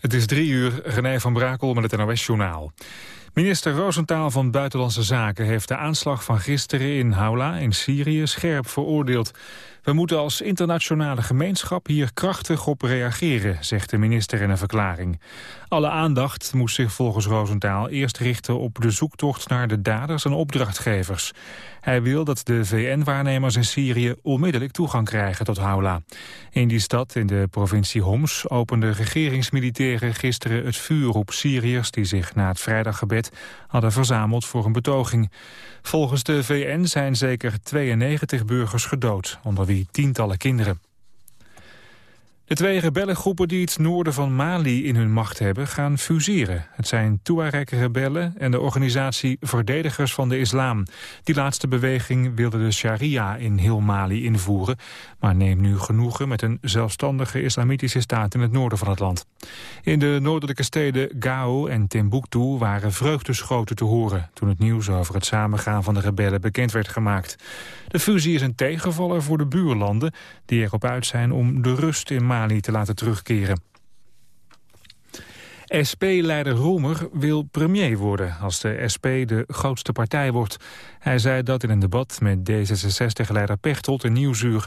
Het is drie uur, René van Brakel met het NOS-journaal. Minister Roosentaal van Buitenlandse Zaken heeft de aanslag van gisteren in Haula in Syrië scherp veroordeeld. We moeten als internationale gemeenschap hier krachtig op reageren, zegt de minister in een verklaring. Alle aandacht moest zich volgens Roosentaal eerst richten op de zoektocht naar de daders en opdrachtgevers. Hij wil dat de VN-waarnemers in Syrië onmiddellijk toegang krijgen tot Haula. In die stad in de provincie Homs openden regeringsmilitairen gisteren het vuur op Syriërs die zich na het vrijdaggebed hadden verzameld voor een betoging. Volgens de VN zijn zeker 92 burgers gedood, onder wie tientallen kinderen. De twee rebellengroepen die het noorden van Mali in hun macht hebben gaan fuseren. Het zijn Tuareg-rebellen en de organisatie Verdedigers van de Islam. Die laatste beweging wilde de sharia in heel Mali invoeren... maar neemt nu genoegen met een zelfstandige islamitische staat in het noorden van het land. In de noordelijke steden Gao en Timbuktu waren vreugdeschoten te horen... toen het nieuws over het samengaan van de rebellen bekend werd gemaakt. De fusie is een tegenvaller voor de buurlanden die erop uit zijn om de rust in Mali te laten terugkeren. SP-leider Roemer wil premier worden als de SP de grootste partij wordt. Hij zei dat in een debat met D66-leider Pechtold in Nieuwsuur.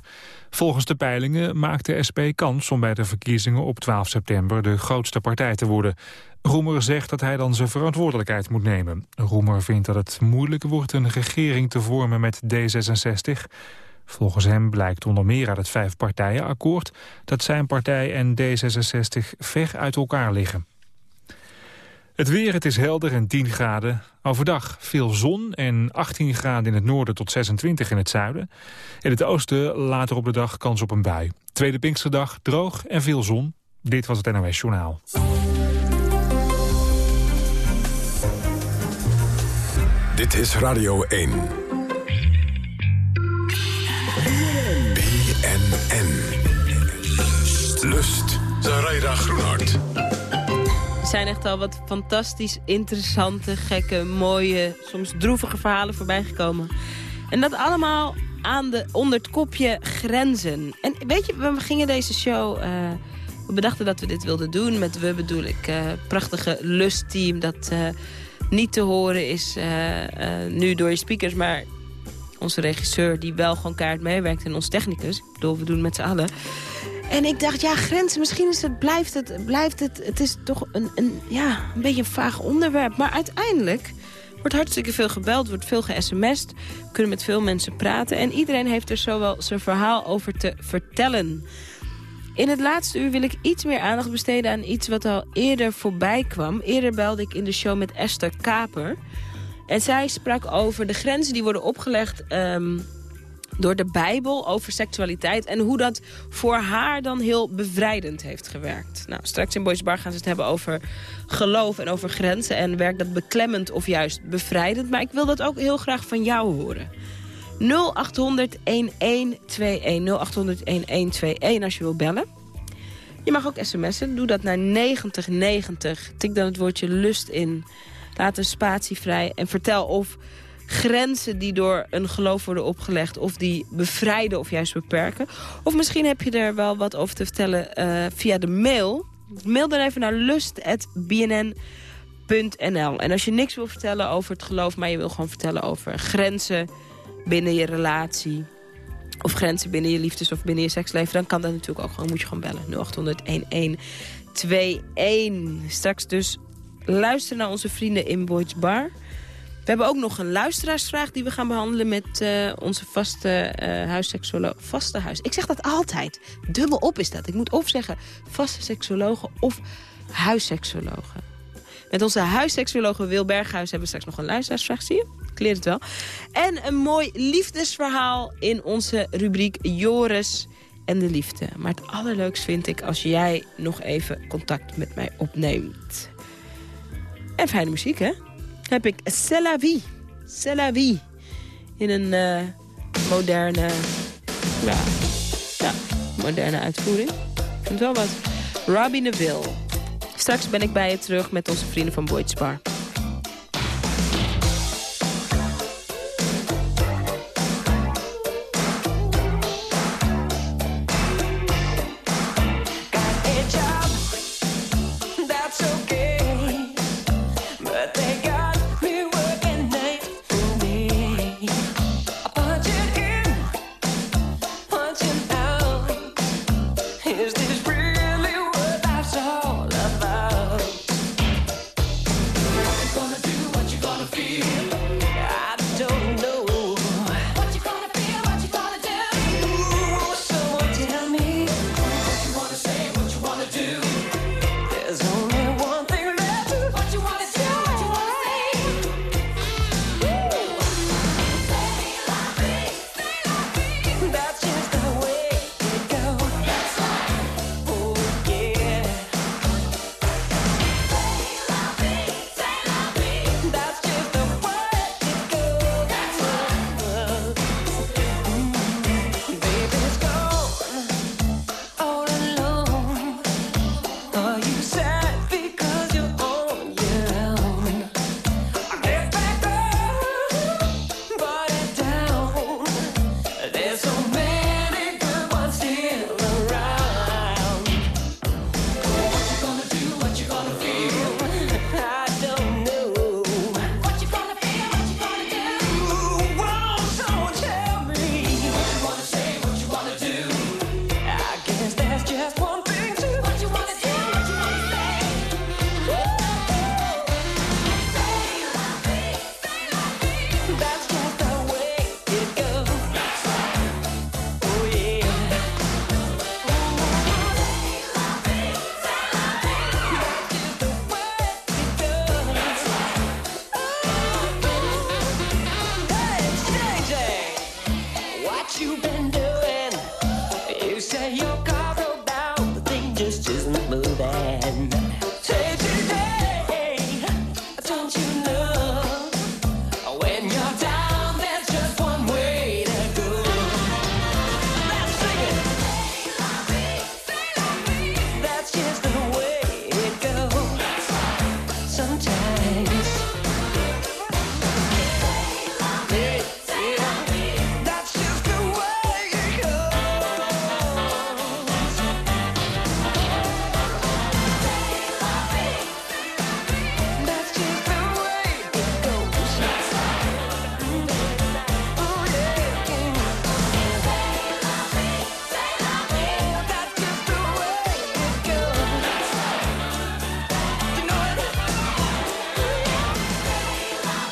Volgens de peilingen maakt de SP kans om bij de verkiezingen op 12 september de grootste partij te worden. Roemer zegt dat hij dan zijn verantwoordelijkheid moet nemen. Roemer vindt dat het moeilijk wordt een regering te vormen met D66. Volgens hem blijkt onder meer uit het vijfpartijenakkoord... dat zijn partij en D66 ver uit elkaar liggen. Het weer, het is helder en 10 graden. Overdag veel zon en 18 graden in het noorden tot 26 in het zuiden. In het oosten later op de dag kans op een bui. Tweede Pinksterdag droog en veel zon. Dit was het NOS Journaal. Dit is Radio 1. Lust. Groenhart zijn echt al wat fantastisch interessante, gekke, mooie, soms droevige verhalen voorbij gekomen. En dat allemaal aan de, onder het kopje grenzen. En weet je, we gingen deze show... Uh, we bedachten dat we dit wilden doen. Met we bedoel ik uh, prachtige lustteam dat uh, niet te horen is nu door je speakers. Maar onze regisseur die wel gewoon kaart meewerkt en ons technicus. Ik bedoel, we doen met z'n allen. En ik dacht, ja, grenzen, misschien is het, blijft het, blijft het, het is toch een, een, ja, een beetje een vaag onderwerp. Maar uiteindelijk wordt hartstikke veel gebeld, wordt veel ge-sms'd, kunnen met veel mensen praten. En iedereen heeft er zo wel zijn verhaal over te vertellen. In het laatste uur wil ik iets meer aandacht besteden aan iets wat al eerder voorbij kwam. Eerder belde ik in de show met Esther Kaper. En zij sprak over de grenzen die worden opgelegd... Ehm, door de Bijbel over seksualiteit... en hoe dat voor haar dan heel bevrijdend heeft gewerkt. Nou, straks in Boys Bar gaan ze het hebben over geloof en over grenzen... en werkt dat beklemmend of juist bevrijdend. Maar ik wil dat ook heel graag van jou horen. 0800-1121, 0800-1121 als je wil bellen. Je mag ook sms'en, doe dat naar 9090. Tik dan het woordje lust in. Laat een spatie vrij en vertel of grenzen die door een geloof worden opgelegd... of die bevrijden of juist beperken. Of misschien heb je er wel wat over te vertellen uh, via de mail. Mail dan even naar lust.bnn.nl. En als je niks wil vertellen over het geloof... maar je wil gewoon vertellen over grenzen binnen je relatie... of grenzen binnen je liefdes of binnen je seksleven... dan kan dat natuurlijk ook gewoon, moet je gewoon bellen. 0800-1121. Straks dus luister naar onze vrienden in Boyd's Bar... We hebben ook nog een luisteraarsvraag die we gaan behandelen met uh, onze vaste uh. Vaste huis. Ik zeg dat altijd. Dubbel op is dat. Ik moet of zeggen vaste seksologen of huisseksologen. Met onze huisseksologe Wil Berghuis hebben we straks nog een luisteraarsvraag. Zie je? Ik leer het wel. En een mooi liefdesverhaal in onze rubriek Joris en de liefde. Maar het allerleukst vind ik als jij nog even contact met mij opneemt. En fijne muziek, hè? Heb ik C'est la vie. C'est la vie. In een uh, moderne, ja, ja, moderne uitvoering. Ik vind wel wat. Robbie Neville. Straks ben ik bij je terug met onze vrienden van Boyd's Bar.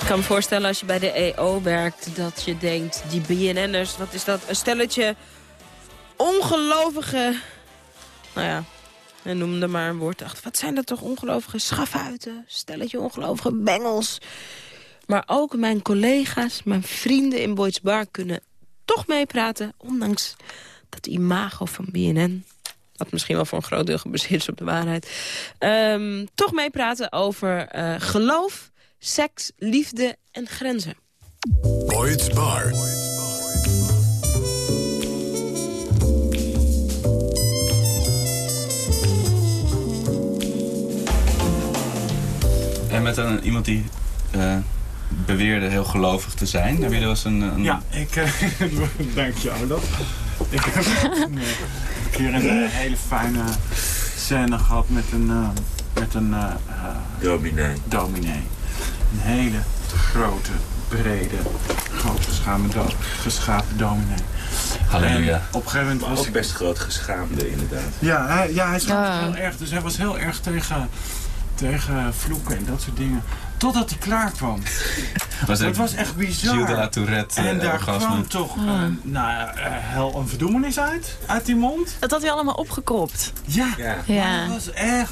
Kan me voorstellen als je bij de EO werkt... dat je denkt, die BNN'ers, wat is dat? Een stelletje ongelovige... Nou ja, en noemde maar een woord. Dacht, wat zijn dat toch ongelovige schafuiten? Stelletje ongelovige bengels. Maar ook mijn collega's, mijn vrienden in Boyd's Bar... kunnen toch meepraten, ondanks dat imago van BNN... wat misschien wel voor een groot deel gebaseerd is op de waarheid... Um, toch meepraten over uh, geloof seks, liefde en grenzen. Boyd's Bar. En met een, iemand die uh, beweerde heel gelovig te zijn. Heb je wel eens een, een... Ja, ik... Uh, dank je, dat. Ik heb een keer een hele fijne scène gehad met een... Uh, met een dominee. dominee. Een hele grote, brede, groot geschaamde, do geschaapte dominee. Halleluja. En op een gegeven moment was ook best groot geschaamde, inderdaad. Ja, hij, ja, hij schaamde heel erg. Dus hij was heel erg tegen, tegen vloeken en dat soort dingen. Totdat hij klaar kwam. Was het was echt bizar. Gilles de la Tourette En uh, daar orgasme. kwam toch uh, nou, uh, hel een verdoemenis uit, uit die mond. Dat had hij allemaal opgekropt. Ja, ja. ja. dat was echt...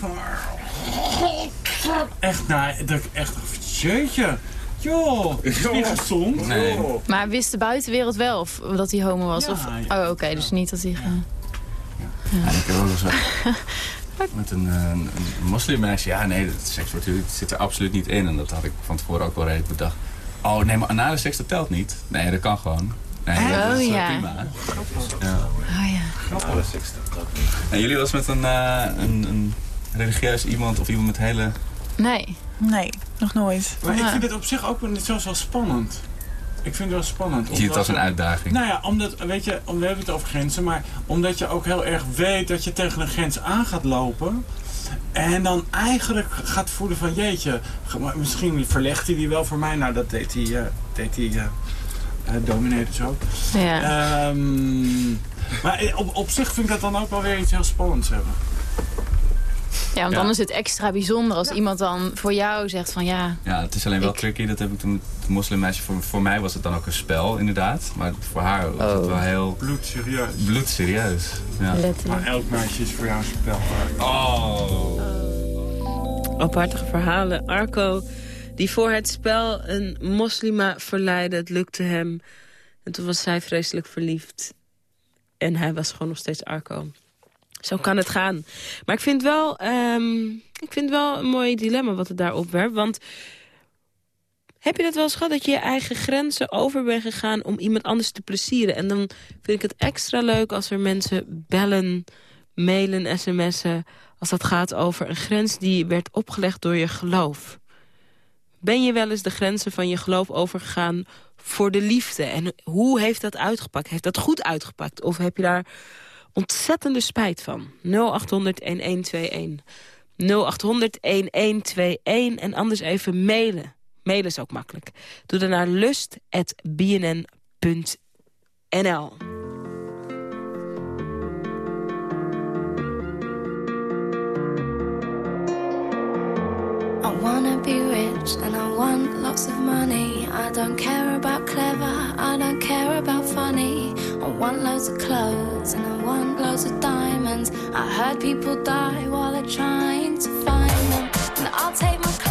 Echt, nou, dat echt... Jeetje. Joh, is niet gezond. Nee. Maar wist de buitenwereld wel of dat hij homo was? Ja, of... ja. Oh, oké, okay, dus niet dat hij... Ja. Ja, ik heb ook wel zo. Met een, een, een moslimmeisje. Ja, nee, dat zit er absoluut niet in. En dat had ik van tevoren ook wel redelijk bedacht. Oh, nee, maar anale seks, dat telt niet. Nee, dat kan gewoon. Nee, oh, dat is ja. prima. Ja. Oh ja. Anale seks, dat telt niet. En jullie was met een, uh, een, een religieus iemand of iemand met hele... Nee. Nee, nog nooit. Maar ik vind het op zich ook wel, zo wel spannend. Ik vind het wel spannend. Je ziet het als een uitdaging. Nou ja, omdat, weet je, we hebben het over grenzen, maar omdat je ook heel erg weet dat je tegen een grens aan gaat lopen. En dan eigenlijk gaat voelen van, jeetje, misschien verlegt hij die wel voor mij. Nou, dat deed hij, uh, deed hij uh, uh, dominee dus ook. Ja. Um, maar op, op zich vind ik dat dan ook wel weer iets heel spannends hebben. Ja, want Ja. dan is het extra bijzonder als iemand dan voor jou zegt van ja... Ja, het is alleen wel Ik- tricky. Dat heb ik toen moslimmeisje. Voor, voor mij was het dan ook een spel, inderdaad. Maar voor haar was het Oh. wel heel Bloedserieus. bloedserieus. Ja. Maar elk meisje is voor jou een spel. Oh. Apartige verhalen. Arco, die voor het spel een moslima verleidde. Het lukte hem. En toen was zij vreselijk verliefd. En hij was gewoon nog steeds Arco. Zo kan het gaan. Maar ik vind wel, ehm, ik vind wel een mooi dilemma wat het daar opwerpt. Want heb je dat wel eens gehad dat je je eigen grenzen over bent gegaan... om iemand anders te plezieren? En dan vind ik het extra leuk als er mensen bellen, mailen, sms'en... als dat gaat over een grens die werd opgelegd door je geloof. Ben je wel eens de grenzen van je geloof overgegaan voor de liefde? En hoe heeft dat uitgepakt? Heeft dat goed uitgepakt? Of heb je daar ontzettende spijt van? 0800-1121. 0800-1121 en anders even mailen. Mailen is ook makkelijk. Doe dan naar lust.bnn.nl. I wanna be rich and I want lots of money. I don't care about clever, I don't care about funny. I want loads of clothes and I want loads of diamonds. I heard people die while they're trying to find them. And I'll take my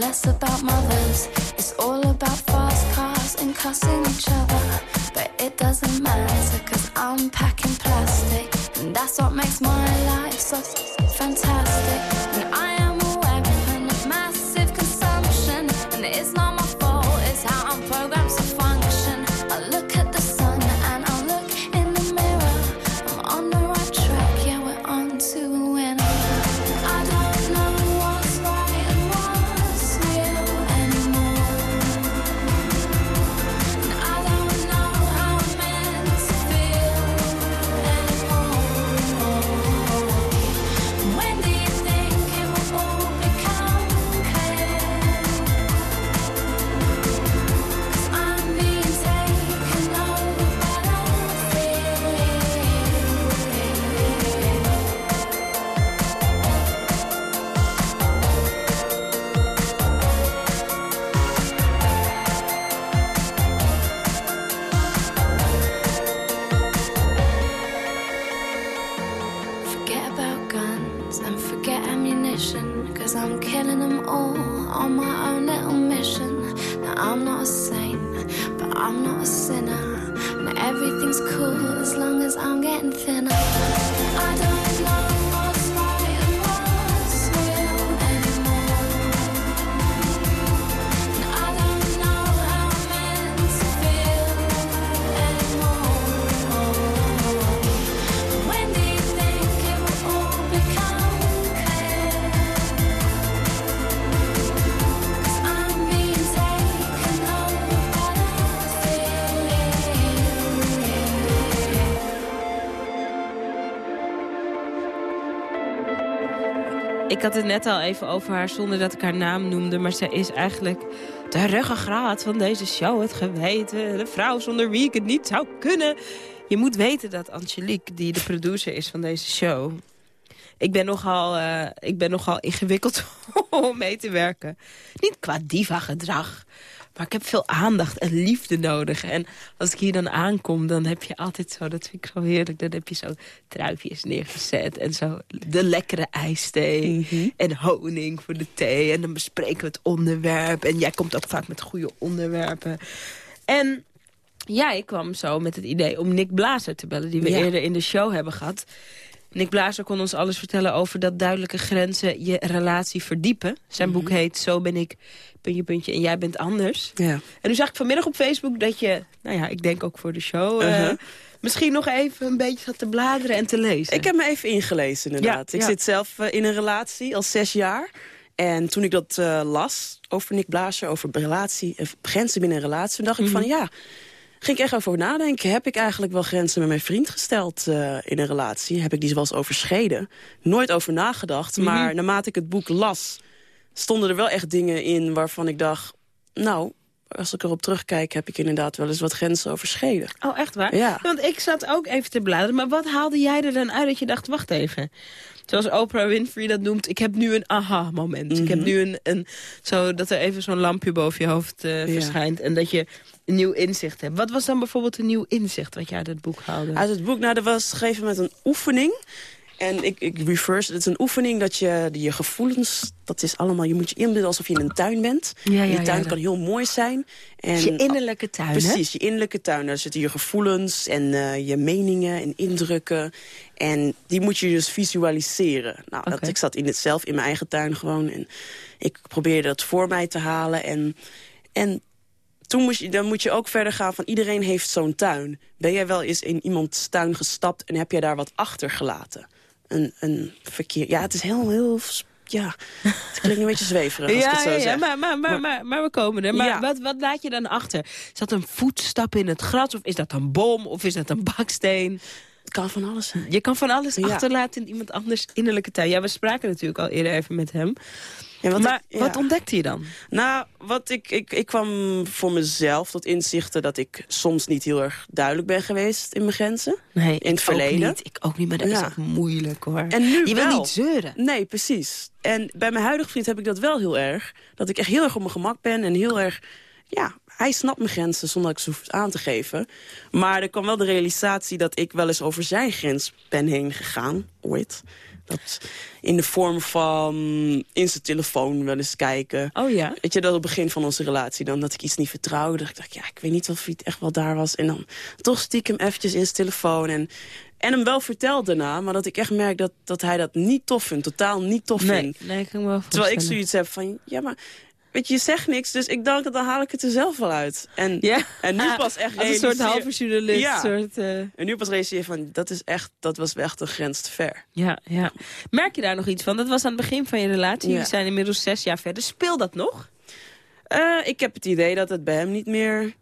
less about mothers. It's all about fast cars and cussing each other. But it doesn't matter cause I'm packing plastic. And that's what makes my life so fantastic. Had het net al even over haar zonder dat ik haar naam noemde. Maar zij is eigenlijk de ruggengraat van deze show. Het geweten, de vrouw zonder wie ik het niet zou kunnen. Je moet weten dat Angelique, die de producer is van deze show... Ik ben nogal, eh, ik ben nogal ingewikkeld om mee te werken. Niet qua diva-gedrag. Maar ik heb veel aandacht en liefde nodig. En als ik hier dan aankom, dan heb je altijd zo... Dat vind ik zo heerlijk. Dan heb je zo truifjes neergezet. En zo de lekkere ijsthee. En honing voor de thee. En dan bespreken we het onderwerp. En jij komt ook vaak met goede onderwerpen. En ja, ik kwam zo met het idee om Nick Blazer te bellen... die we Ja. eerder in de show hebben gehad. Nick Blazer kon ons alles vertellen over dat duidelijke grenzen je relatie verdiepen. Zijn boek heet Zo ben ik, puntje, puntje, en jij bent anders. Ja. En nu zag ik vanmiddag op Facebook dat je, nou ja, ik denk ook voor de show... eh, Uh-huh. misschien nog even een beetje zat te bladeren en te lezen. Ik heb me even ingelezen, inderdaad. Ja, ik ja. zit zelf eh, in een relatie al zes jaar. En toen ik dat eh, las over Nick Blazer, over relatie, grenzen binnen een relatie... dacht ik van Mhm. ja, ging ik echt over nadenken. Heb ik eigenlijk wel grenzen met mijn vriend gesteld eh, in een relatie? Heb ik die wel eens overschreden? Nooit over nagedacht, Mhm. maar naarmate ik het boek las... stonden er wel echt dingen in waarvan ik dacht... nou, als ik erop terugkijk, heb ik inderdaad wel eens wat grenzen overschreden. Oh, echt waar? Ja. Want ik zat ook even te bladeren. Maar wat haalde jij er dan uit dat je dacht, wacht even. Zoals Oprah Winfrey dat noemt, ik heb nu een aha-moment. Ik heb Mhm. nu een, een, zo dat er even zo'n lampje boven je hoofd eh, Ja. verschijnt. En dat je een nieuw inzicht hebt. Wat was dan bijvoorbeeld een nieuw inzicht wat jij uit het boek haalde? Uit het boek, nou, er was gegeven met een oefening. En ik, ik reverse, het is een oefening dat je je gevoelens, dat is allemaal, je moet je inbeelden alsof je in een tuin bent. Ja, ja, die tuin ja, kan heel mooi zijn. En, je innerlijke tuin, hè? Precies, je innerlijke tuin. Daar zitten je gevoelens en eh, je meningen en indrukken. En die moet je dus visualiseren. Nou, dat, ik zat in het zelf in mijn eigen tuin gewoon. En ik probeerde dat voor mij te halen. En, en toen moest je, dan moet je ook verder gaan van iedereen heeft zo'n tuin. Ben jij wel eens in iemands tuin gestapt en heb jij daar wat achtergelaten? Een, een verkeer. Ja, het is heel, heel ja, het klinkt een beetje zweverig als ik het zo ja, zeg. ja, maar, maar, maar, maar, maar we komen er. Maar Ja. wat, wat laat je dan achter? Is dat een voetstap in het gras? Of is dat een bom? Of is dat een baksteen? Het kan van alles zijn. Je kan van alles Ja. achterlaten in iemand anders innerlijke tuin. Ja, we spraken natuurlijk al eerder even met hem. Ja, wat maar ik- wat ontdekte je dan? Nou, wat ik, ik, ik kwam voor mezelf tot inzichten dat ik soms niet heel erg duidelijk ben geweest in mijn grenzen. Nee, in het verleden. Ook niet, ik ook niet, maar dat Ja. is moeilijk hoor. En nu je wil wel. niet zeuren. Nee, precies. En bij mijn huidige vriend heb ik dat wel heel erg. Dat ik echt heel erg op mijn gemak ben en heel erg... Ja, hij snapt mijn grenzen zonder dat ik ze hoef aan te geven. Maar er kwam wel de realisatie dat ik wel eens over zijn grens ben heen gegaan. Ooit. Dat in de vorm van in zijn telefoon wel eens kijken. Oh ja? Weet je, dat op het begin van onze relatie, dan dat ik iets niet vertrouwde. Dat ik dacht, ja, ik weet niet of hij het echt wel daar was. En dan toch stiekem eventjes in zijn telefoon. En, en hem wel verteld daarna, maar dat ik echt merk dat, dat hij dat niet tof vindt. Totaal niet tof Nee, vindt. nee, ik kan me wel Terwijl ik zoiets heb van, ja, maar... Weet je, je zegt niks, dus ik dacht, dan haal ik het er zelf wel uit. En, Ja. en nu pas echt Als een soort halve journalist. Ja. Soort, eh, En nu pas realiseer je van, dat, is echt, dat was echt een grens te ver. ja, ja. Merk je daar nog iets van? Dat was aan het begin van je relatie. Ja. We zijn inmiddels zes jaar verder. Speel dat nog? Eh, ik heb het idee dat het bij hem niet meer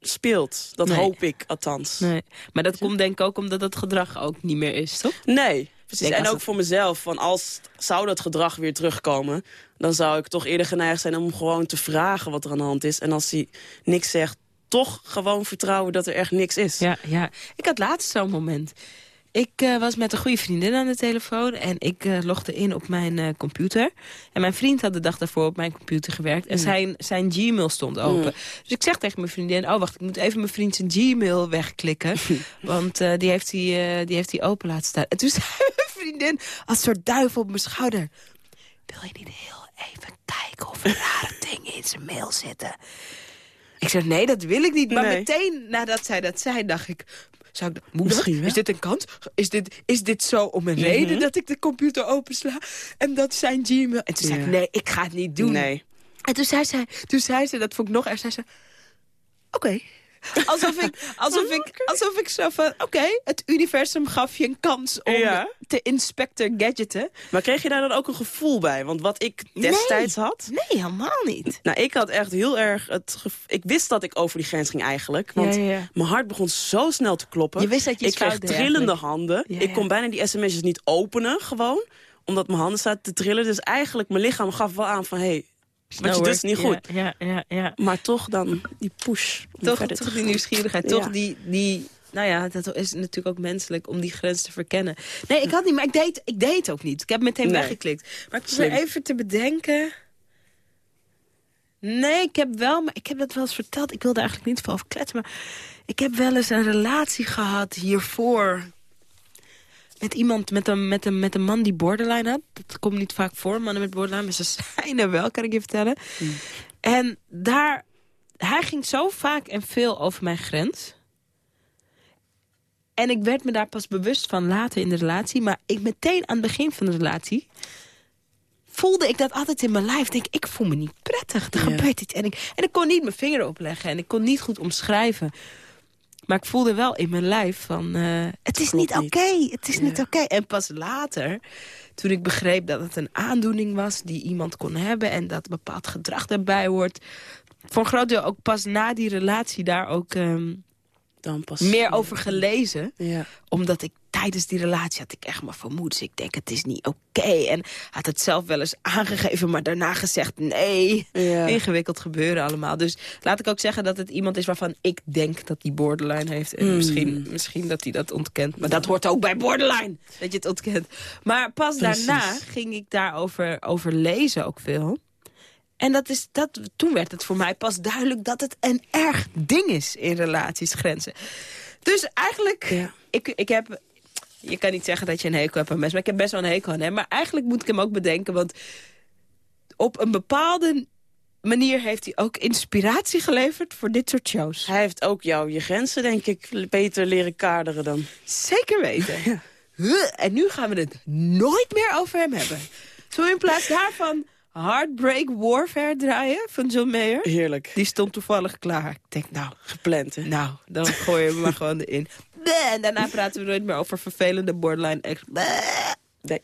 speelt. Dat Nee. hoop ik, althans. Nee. Maar dat komt denk ik ook omdat het gedrag ook niet meer is, toch? Nee, precies. En ook het- voor mezelf, van als zou dat gedrag weer terugkomen... dan zou ik toch eerder geneigd zijn om gewoon te vragen wat er aan de hand is. En als hij niks zegt, toch gewoon vertrouwen dat er echt niks is. Ja, ja. Ik had laatst zo'n moment. Ik eh, was met een goede vriendin aan de telefoon en ik eh, logde in op mijn eh, computer. En mijn vriend had de dag daarvoor op mijn computer gewerkt en zijn, zijn Gmail stond open. Dus ik zeg tegen mijn vriendin, oh wacht, ik moet even mijn vriend zijn Gmail wegklikken. want die, heeft hij, die heeft hij open laten staan. En toen zei mijn vriendin, als een soort duivel op mijn schouder. Wil je niet heel even kijken of er rare dingen in zijn mail zitten? Ik zeg, nee, dat wil ik niet. Maar Nee. meteen nadat zij dat zei, dacht ik... Zou ik Misschien. Mhm. is dit een kans? Is dit, is dit zo om een reden dat ik de computer opensla? En dat zijn Gmail... En toen zei ik, nee, ik ga het niet doen. Nee. En toen zei ze, toen zei ze dat vond ik nog erg, zei ze... Oké. Alsof ik, alsof, ik, alsof ik zo van, oké, het universum gaf je een kans om Ja. te inspector gadgeten. Maar kreeg je daar dan ook een gevoel bij? Want wat ik destijds had... Nee, helemaal niet. Nou, ik had echt heel erg het Ik wist dat ik over die grens ging eigenlijk. Want Ja, ja, ja. mijn hart begon zo snel te kloppen. Je wist dat je Ik kreeg trillende handen. Ik kon bijna die sms'jes niet openen, gewoon. Omdat mijn handen zaten te trillen. Dus eigenlijk, mijn lichaam gaf wel aan van... Hey, wat je doet is niet goed. Ja, ja, ja. Maar toch dan die push. toch, die gaan. nieuwsgierigheid, toch die, die... Nou ja, dat is natuurlijk ook menselijk om die grens te verkennen. Nee, ik had niet, maar ik deed, ik deed ook niet. Ik heb meteen Nee. weggeklikt. Maar ik probeer even te bedenken... Nee, ik heb wel, maar ik heb dat wel eens verteld. Ik wilde eigenlijk niet veel over kletsen, maar... Ik heb wel eens een relatie gehad hiervoor... Met iemand, met een, met, een, met een man die borderline had. Dat komt niet vaak voor, mannen met borderline. Maar ze zijn er wel, kan ik je vertellen. En daar, hij ging zo vaak en veel over mijn grens. En ik werd me daar pas bewust van later in de relatie. Maar ik meteen aan het begin van de relatie... voelde ik dat altijd in mijn lijf. Denk, ik voel me niet prettig. Er Ja. gebeurt iets. En ik, en ik kon niet mijn vinger opleggen. En ik kon niet goed omschrijven. Maar ik voelde wel in mijn lijf van... eh, het is niet oké. Het is Ja. niet oké. En pas later, toen ik begreep dat het een aandoening was... die iemand kon hebben en dat bepaald gedrag daarbij hoort... voor een groot deel ook pas na die relatie daar ook ehm, Dan pas. meer over gelezen. Ja. Omdat ik tijdens die relatie had ik echt maar vermoed. Dus ik denk, het is niet oké. En had het zelf wel eens aangegeven, maar daarna gezegd nee. Ja. Ingewikkeld gebeuren allemaal. Dus laat ik ook zeggen dat het iemand is waarvan ik denk dat die borderline heeft. En Mm. misschien, misschien dat hij dat ontkent. Maar dat hoort ook bij borderline, dat je het ontkent. Maar pas Precies. daarna ging ik daarover over lezen ook veel. En dat is, dat, toen werd het voor mij pas duidelijk dat het een erg ding is in relaties, grenzen. Dus eigenlijk, Ja. ik, ik heb... Je kan niet zeggen dat je een hekel hebt aan mensen, maar ik heb best wel een hekel aan hem. Maar eigenlijk moet ik hem ook bedenken, want op een bepaalde manier heeft hij ook inspiratie geleverd voor dit soort shows. Hij heeft ook jou je grenzen, denk ik, beter leren kaderen dan. Zeker weten. En nu gaan we het nooit meer over hem hebben. We in plaats daarvan Heartbreak Warfare draaien van John Mayer? Heerlijk. Die stond toevallig klaar. Ik denk, nou, Gepland, hè? nou, dan gooien we maar gewoon erin. En daarna praten we nooit meer over vervelende borderline ex. Nee.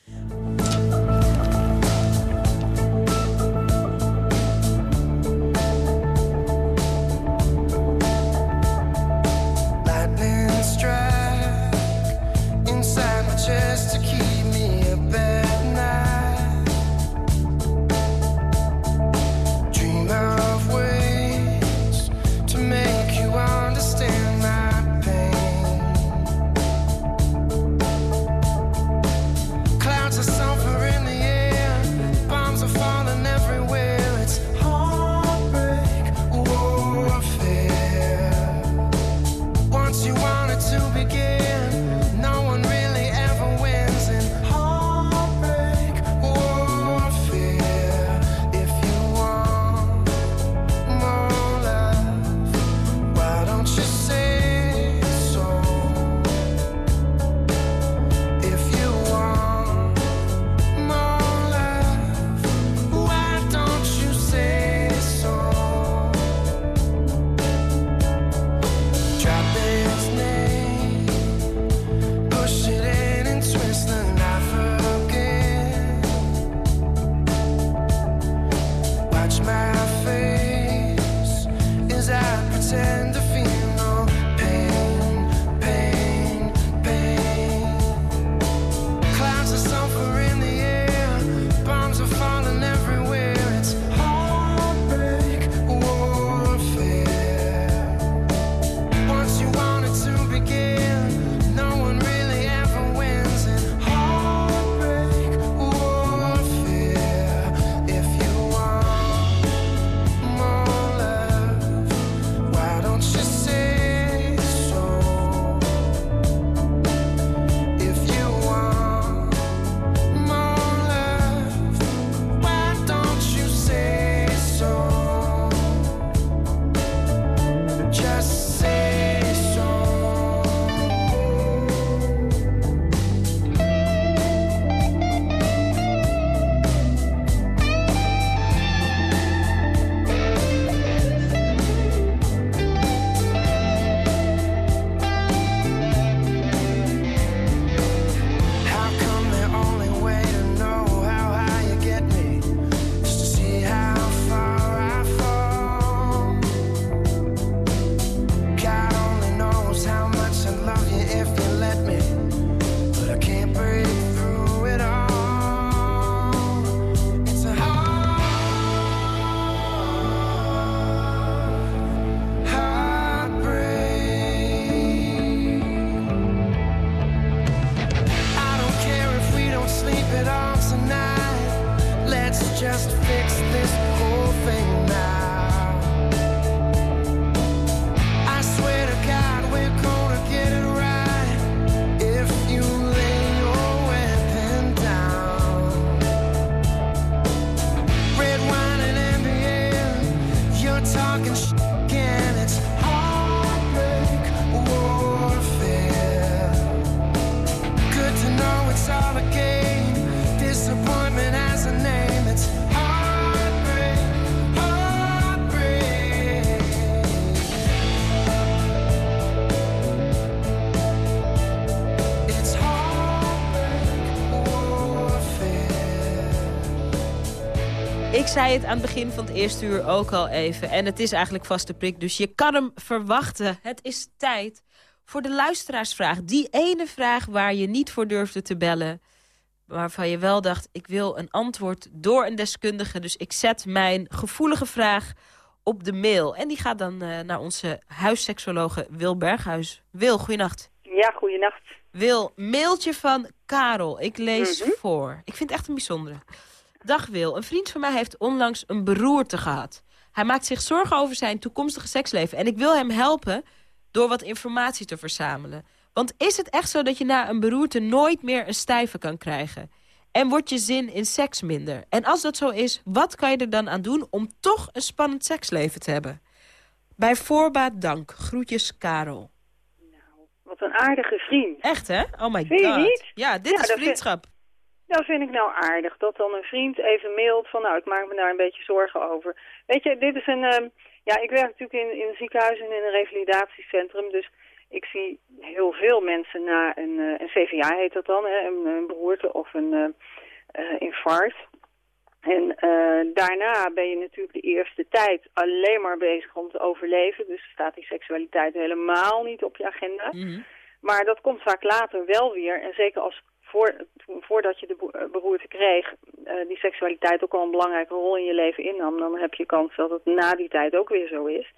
Zei het aan het begin van het eerste uur ook al even. En het is eigenlijk vaste prik, dus je kan hem verwachten. Het is tijd voor de luisteraarsvraag. Die ene vraag waar je niet voor durfde te bellen. Waarvan je wel dacht, ik wil een antwoord door een deskundige. Dus ik zet mijn gevoelige vraag op de mail. En die gaat dan eh, naar onze huisseksologe Wil Berghuis. Wil, goeienacht. Ja, goeienacht. Wil, mailtje van Karel. Ik lees Mhm. voor. Ik vind het echt een bijzondere. Dag Wil, een vriend van mij heeft onlangs een beroerte gehad. Hij maakt zich zorgen over zijn toekomstige seksleven. En ik wil hem helpen door wat informatie te verzamelen. Want is het echt zo dat je na een beroerte nooit meer een stijve kan krijgen? En wordt je zin in seks minder? En als dat zo is, wat kan je er dan aan doen om toch een spannend seksleven te hebben? Bij voorbaat dank. Groetjes Karel. Wat een aardige vriend. Echt hè? Oh my Vind je god. niet? Ja, dit Ja, is vriendschap. Dat vind ik nou aardig, dat dan een vriend even mailt van nou, ik maak me daar een beetje zorgen over. Weet je, dit is een, ehm, ja, ik werk natuurlijk in, in een ziekenhuis en in een revalidatiecentrum, dus ik zie heel veel mensen na een, eh, een CVA heet dat dan, hè, een, een beroerte of een eh, infarct. En daarna ben je natuurlijk de eerste tijd alleen maar bezig om te overleven, dus staat die seksualiteit helemaal niet op je agenda. Maar dat komt vaak later wel weer. En zeker als voor, voordat je de eh, beroerte kreeg, eh, die seksualiteit ook al een belangrijke rol in je leven innam, dan heb je kans dat het na die tijd ook weer zo is.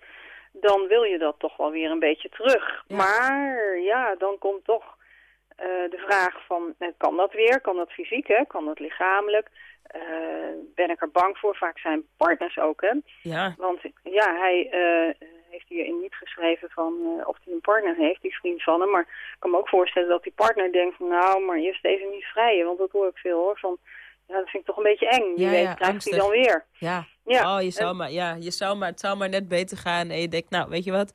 Dan wil je dat toch wel weer een beetje terug. Maar ja, dan komt toch eh, de vraag van, kan dat weer? Kan dat fysiek, hè? Kan dat lichamelijk? Ben ik er bang voor? Vaak zijn partners ook, hè? Ja. Want ja, hij heeft hij erin niet geschreven van eh, of hij een partner heeft, die vriend van hem. Maar ik kan me ook voorstellen dat die partner denkt van nou, maar eerst even niet vrijen. Want dat hoor ik veel hoor. Van, ja, dat vind ik toch een beetje eng. Wie Ja, weet ja, krijgt hij dan weer. Ja. Ja. Oh, je zou, En- maar, ja, je zou maar, het zou maar net beter gaan. En je denkt, nou, weet je wat?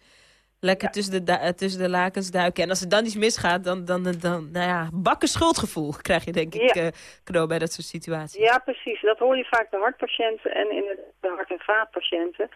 Lekker tussen, de eh, tussen de lakens duiken. En als er dan iets misgaat, dan, dan, dan, dan nou ja, bakken schuldgevoel krijg je denk ik Ja. eh, bij dat soort situaties. Ja, precies. Dat hoor je vaak de hartpatiënten en in de hart- en vaatpatiënten.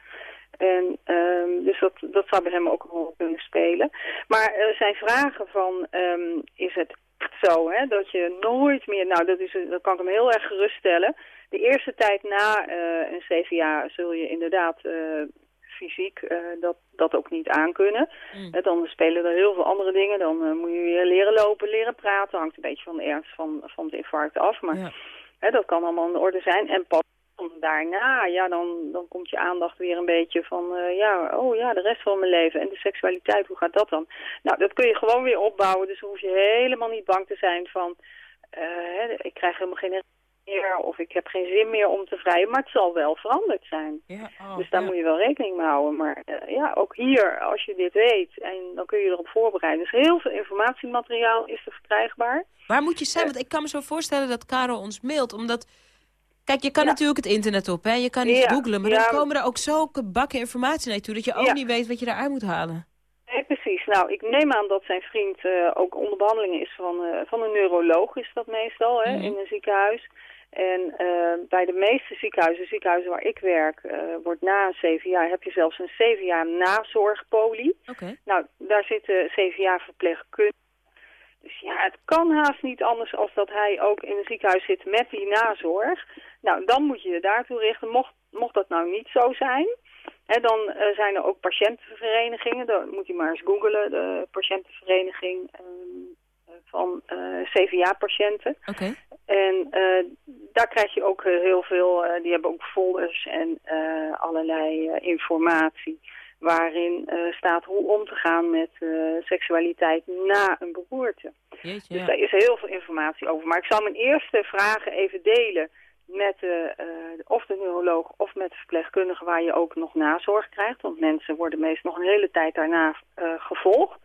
En, ehm, dus dat, dat zou bij hem ook een rol kunnen spelen. Maar eh, zijn vragen van, ehm, is het echt zo hè, dat je nooit meer... Nou, dat, is, dat kan ik hem heel erg geruststellen. De eerste tijd na eh, een CVA zul je inderdaad eh, fysiek eh, dat, dat ook niet aankunnen. Eh, dan spelen er heel veel andere dingen. Dan moet je weer leren lopen, leren praten. Hangt een beetje van de ernst van, van het infarct af. Maar Hè, dat kan allemaal in orde zijn. En pas daarna, ja, dan, dan komt je aandacht weer een beetje van, eh, ja, oh ja, de rest van mijn leven. En de seksualiteit, hoe gaat dat dan? Nou, dat kun je gewoon weer opbouwen. Dus dan hoef je helemaal niet bang te zijn van, eh, ik krijg helemaal geen meer of ik heb geen zin meer om te vrijen. Maar het zal wel veranderd zijn. oh, dus daar moet je wel rekening mee houden. Maar eh, ja, ook hier, als je dit weet, en dan kun je erop voorbereiden. Dus heel veel informatiemateriaal is er verkrijgbaar. Waar moet je zijn? Want ik kan me zo voorstellen dat Karel ons mailt. Omdat, kijk, je kan natuurlijk het internet op. Hè? Je kan iets Ja, googlen. Maar ja. dan komen er ook zulke bakken informatie naar je toe... dat je ook niet weet wat je eruit moet halen. Nee, precies. Nou, ik neem aan dat zijn vriend eh, ook onder behandeling is van, eh, van een neuroloog, is dat meestal, hè, Mhm. in een ziekenhuis. En eh, bij de meeste ziekenhuizen, ziekenhuizen waar ik werk, wordt na een zeven jaar, heb je zelfs een zeven jaar nazorgpolie. Oké. Nou, daar zitten zeven jaar verpleegkundigen. Dus ja, het kan haast niet anders als dat hij ook in een ziekenhuis zit met die nazorg. Nou, dan moet je je daartoe richten. Mocht, mocht dat nou niet zo zijn, hè, dan eh, zijn er ook patiëntenverenigingen. Dan moet je maar eens googlen, de patiëntenvereniging ehm, eh, van eh CVA-patiënten. Oké. En eh, daar krijg je ook heel veel, die hebben ook folders en allerlei informatie waarin eh, staat hoe om te gaan met eh, seksualiteit na een beroerte. Jeetje, Dus ja. daar is heel veel informatie over. Maar ik zou mijn eerste vragen even delen met de, eh, of de neuroloog of met de verpleegkundige waar je ook nog nazorg krijgt. Want mensen worden meestal nog een hele tijd daarna gevolgd.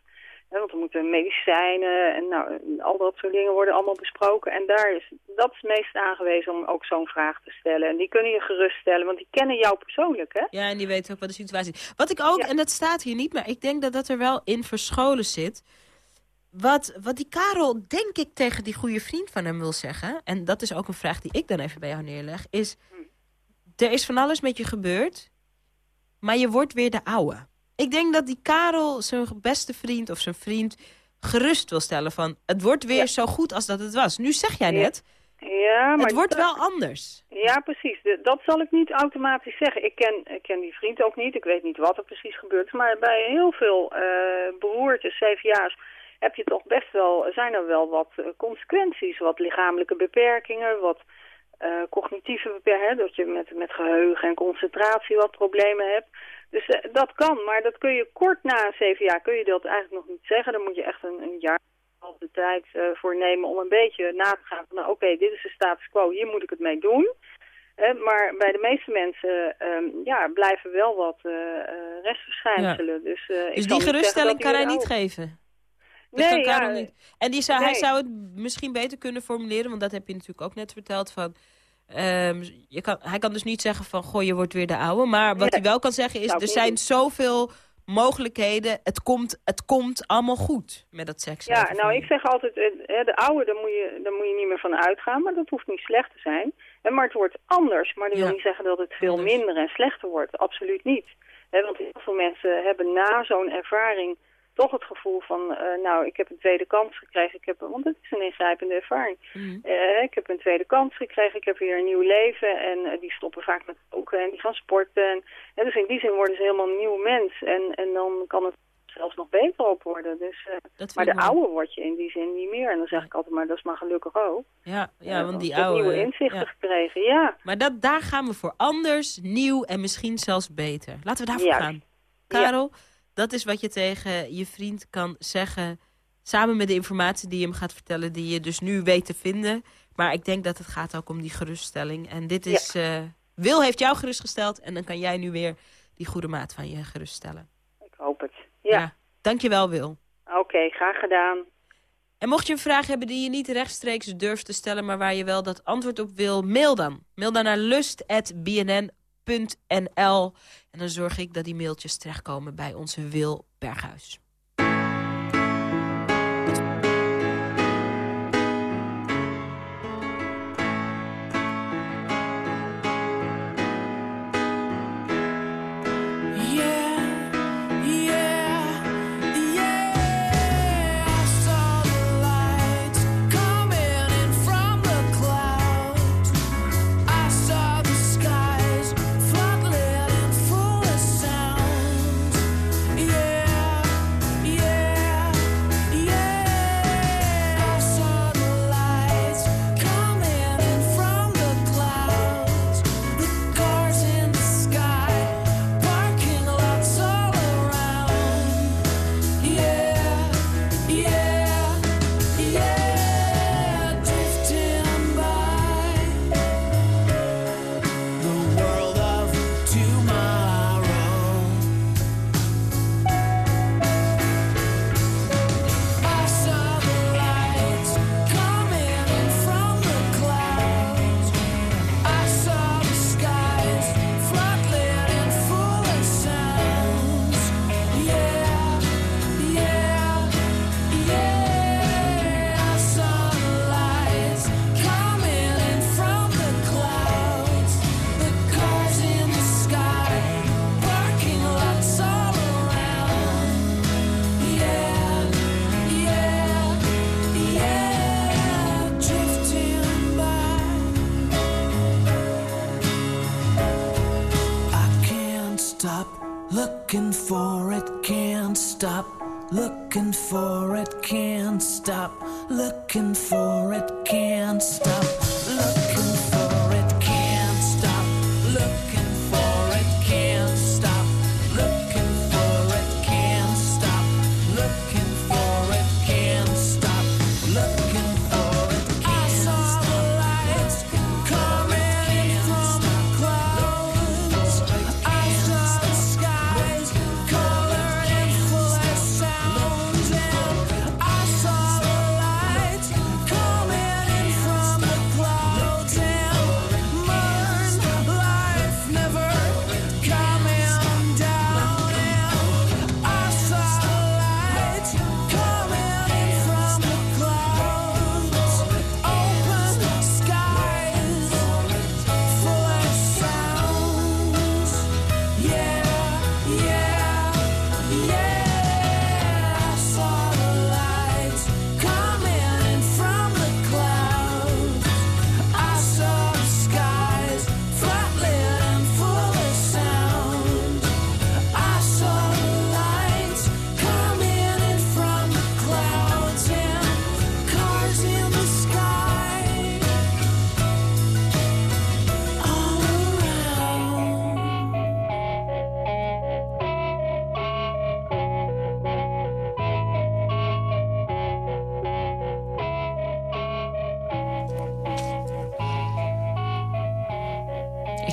Hè, want er moeten medicijnen en nou, al dat soort dingen worden allemaal besproken. En daar is, dat is het meest aangewezen om ook zo'n vraag te stellen. En die kunnen je geruststellen, want die kennen jou persoonlijk, hè? Ja, en die weten ook wat de situatie is. Wat ik ook, en dat staat hier niet, maar ik denk dat dat er wel in verscholen zit. Wat, wat die Karel, denk ik, tegen die goede vriend van hem wil zeggen... en dat is ook een vraag die ik dan even bij jou neerleg... is, er is van alles met je gebeurd, maar je wordt weer de ouwe. Ik denk dat die Karel zijn beste vriend of zijn vriend gerust wil stellen van... het wordt weer zo goed als dat het was. Nu zeg jij net, Ja, maar het wordt dat- wel anders. Ja, precies. De- dat zal ik niet automatisch zeggen. Ik ken, ik ken die vriend ook niet. Ik weet niet wat er precies gebeurd is. Maar bij heel veel eh beroertes, CVA's, heb je toch best wel, zijn er wel wat eh, consequenties. Wat lichamelijke beperkingen, wat eh, cognitieve beperkingen. Dat je met, met geheugen en concentratie wat problemen hebt. Dus eh, dat kan, maar dat kun je kort na een CVA kun je dat eigenlijk nog niet zeggen. Dan moet je echt een, een jaar al de tijd eh, voor nemen om een beetje na te gaan van, nou, oké, dit is de status quo, hier moet ik het mee doen. Eh, maar bij de meeste mensen ehm, ja, blijven wel wat restverschijnselen. Dus, Dus die geruststelling kan hij niet geven? Dat Nee, kan ja, niet. En die zou, hij zou het misschien beter kunnen formuleren, want dat heb je natuurlijk ook net verteld. Van, ehm, je kan, hij kan dus niet zeggen van, goh, je wordt weer de oude. Maar wat hij wel kan zeggen is, ik er zijn zoveel mogelijkheden. Het komt, het komt allemaal goed met dat seks. Ja, nou ik zeg altijd, eh, de oude, daar moet, je, daar moet je niet meer van uitgaan, maar dat hoeft niet slecht te zijn. Maar het wordt anders, maar dat Ja. wil niet zeggen dat het veel minder en slechter wordt. Absoluut niet. Want heel veel mensen hebben na zo'n ervaring toch het gevoel van, eh, nou, ik heb een tweede kans gekregen. Ik heb, want het is een ingrijpende ervaring. Eh, ik heb een tweede kans gekregen, ik heb weer een nieuw leven. En eh, die stoppen vaak met roken en die gaan sporten. En, en dus in die zin worden ze helemaal een nieuw mens. En, en dan kan het zelfs nog beter op worden. Dus, maar de oude word je in die zin niet meer. En dan zeg ik altijd, maar dat is maar gelukkig ook. Ja, ja want die oude... nieuwe inzichten ja. gekregen, ja. Maar dat, daar gaan we voor anders, nieuw en misschien zelfs beter. Laten we daarvoor Juist. gaan. Karel, dat is wat je tegen je vriend kan zeggen... samen met de informatie die je hem gaat vertellen... die je dus nu weet te vinden. Maar ik denk dat het gaat ook om die geruststelling. En dit is... eh, Wil heeft jou gerustgesteld en dan kan jij nu weer die goede maat van je geruststellen. hoop het. Ja. Dankjewel, Wil. Oké, graag gedaan. En mocht je een vraag hebben die je niet rechtstreeks durft te stellen... maar waar je wel dat antwoord op wil, mail dan. Mail dan naar lust.bnn.nl. En dan zorg ik dat die mailtjes terechtkomen bij onze Wil Berghuis.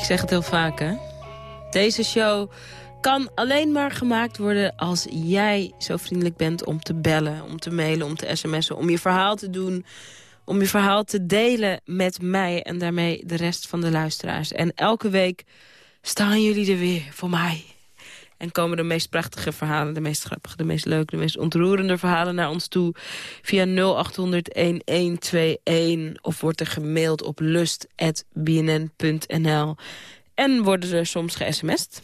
Zeg het heel vaak, hè. Deze show kan alleen maar gemaakt worden als jij zo vriendelijk bent om te bellen, om te mailen, om te sms'en, om je verhaal te doen, om je verhaal te delen met mij en daarmee de rest van de luisteraars. En elke week staan jullie er weer voor mij. En komen de meest prachtige verhalen, de meest grappige, de meest leuke, de meest ontroerende verhalen naar ons toe via 0800-1121 of wordt er gemaild op lust.bnn.nl. En worden er soms ge-sms'd.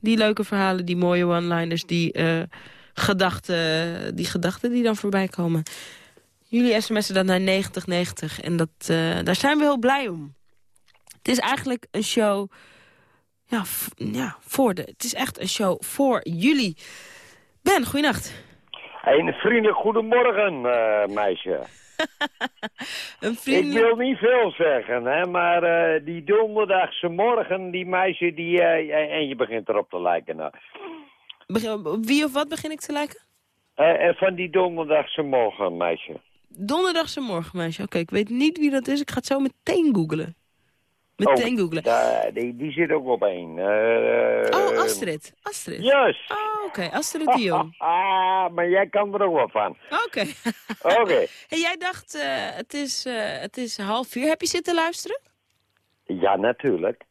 Die leuke verhalen, die mooie one-liners, die, eh, gedachten, die gedachten die dan voorbij komen. Jullie sms'en dat naar 9090 en dat, eh, daar zijn we heel blij om. Het is eigenlijk een show ja, ja, voor de, het is echt een show voor jullie. Ben, goeienacht. Een vriendelijk goedemorgen, eh, meisje. Een Ik wil niet veel zeggen, hè, maar eh, die donderdagse morgen, die meisje, die, eh, en je begint erop te lijken. Nou. Begin- Wie of wat begin ik te lijken? En van die donderdagse morgen, meisje. Donderdagse morgenmeisje. Oké, ik weet niet wie dat is. Ik ga het zo meteen googlen. Meteen Oh, googlen. daar- die, die zit ook op één. Eh, Oh, Astrid. Astrid. Juist. Oh, oké. Astrid de Jong. Ah, maar jij kan er ook wel van. Oké. Oké. Hey, jij dacht, eh, het, is, eh, het is half vier. Heb je zitten luisteren? Ja, natuurlijk.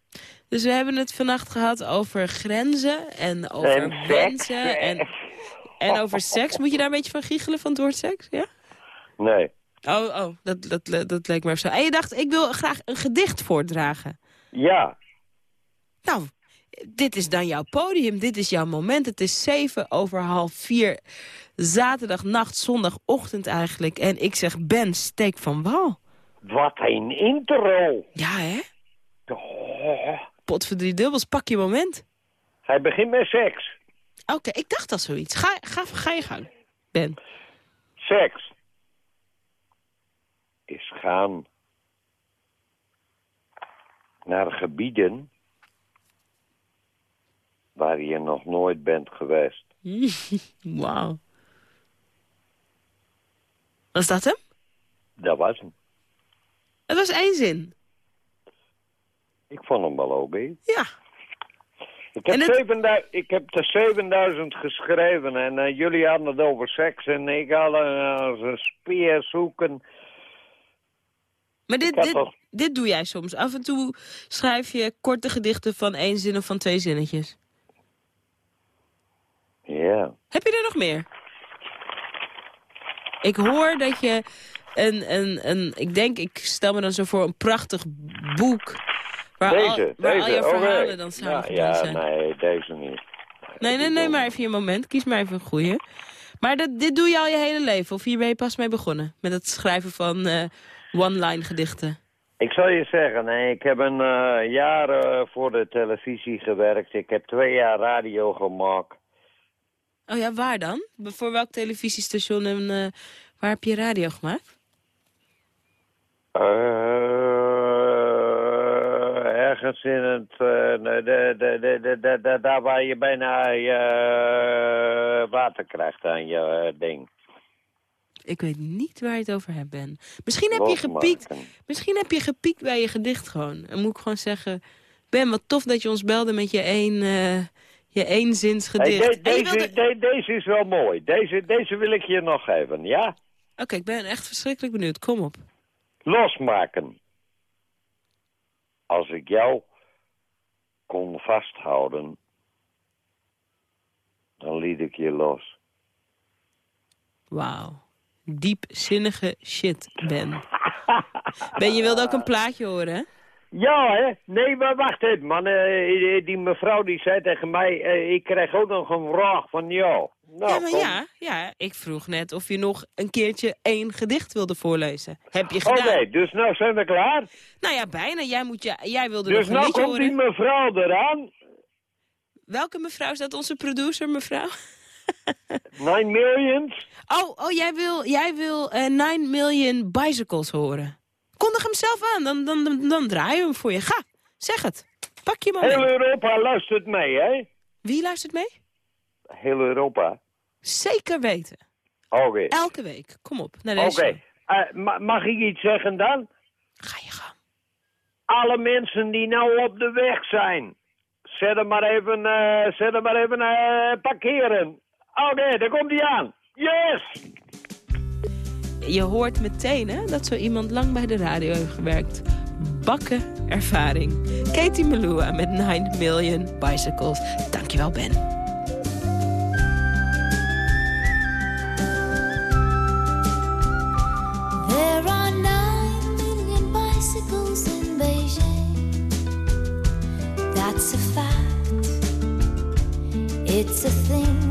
Dus we hebben het vannacht gehad over grenzen en over En wensen en, en over seks. Moet je daar een beetje van giechelen van het woord seks? Ja? Nee. Oh, oh dat, dat, dat leek me zo. En je dacht, ik wil graag een gedicht voordragen. Ja. Nou, dit is dan jouw podium. Dit is jouw moment. Het is zeven over half vier. Zaterdagnacht, zondagochtend eigenlijk. En ik zeg, Ben, steek van wal. Wat een intro. Ja, hè? Oh, Pot voor drie dubbels, pak je moment. hij begint met seks. Oké, ik dacht al zoiets. Ga, ga, ga je gang, Ben. Seks is gaan naar gebieden waar je nog nooit bent geweest. Wauw. Was dat hem? Dat was hem. Het was één zin. Ik vond hem wel oké. Ja. Ik heb, het- 7000 ik heb de 7000 geschreven en eh, jullie hadden het over seks en ik had als een speer zoeken. Maar dit, dit, toch- dit doe jij soms. Af en toe schrijf je korte gedichten van één zin of van twee zinnetjes. Ja. Heb je er nog meer? Ik hoor dat je een, een, een... Ik denk, ik stel me dan zo voor een prachtig boek... Waar, al, deze, waar deze. al je oké. verhalen dan Ja, samengebracht ja, zijn. nee, deze niet. Nee, nee, nee, maar even je moment. Kies maar even een goeie. Maar dat, dit doe je al je hele leven? Of hier ben je pas mee begonnen? Met het schrijven van eh, one-line gedichten? Ik zal je zeggen, nee, ik heb een eh, jaar voor de televisie gewerkt. Ik heb twee jaar radio gemaakt. Oh ja, waar dan? Voor welk televisiestation en eh, waar heb je radio gemaakt? Eh, ergens in het... de, de, de, daar waar je bijna je water krijgt aan je ding. Ik weet niet waar je het over hebt, Ben. Misschien heb je gepiekt. Misschien heb je gepiekt bij je gedicht gewoon. En moet ik gewoon zeggen... Ben, wat tof dat je ons belde met je één, eh je. Hey, de- deze, wilde- de- deze is wel mooi. Deze, deze wil ik je nog geven, ja? Oké, ik ben echt verschrikkelijk benieuwd. Kom op. Losmaken. Als ik jou kon vasthouden, dan liet ik je los. Wauw. Diepzinnige shit, Ben. Ben, je wilde ook een plaatje horen, hè? Ja, hè? Nee, maar wacht even, man. Eh, die mevrouw die zei tegen mij, eh, ik krijg ook nog een vraag van jou. Nou, ja, maar ja, ja, ik vroeg net of je nog een keertje één gedicht wilde voorlezen. Heb je Oké, gedaan? dus nou zijn we klaar. Nou ja, bijna. Jij, moet, ja, jij wilde Dus nog een nou liedje komt die horen. mevrouw eraan. Welke mevrouw is dat? Onze producer, mevrouw? Nine millions. Oh, oh jij wil, jij wil eh 9 million bicycles horen. Kondig hem zelf aan, dan, dan, dan, dan draaien we hem voor je. Ga, zeg het. Pak je moment. Heel Europa luistert mee, hè? Wie luistert mee? Heel Europa. Zeker weten. Oké. Elke week. Kom op, naar Oké. deze. Eh, ma- mag ik iets zeggen dan? Ga je gang. Alle mensen die nou op de weg zijn, zet hem maar even, eh, zet hem maar even eh, parkeren. Oké, daar komt hij aan. Yes! Je hoort meteen hè, dat zo iemand lang bij de radio heeft gewerkt. Bakken ervaring. Katie Melua met 9 Million Bicycles. Dankjewel, Ben. There are nine million bicycles in Beijing. That's a fact. It's a thing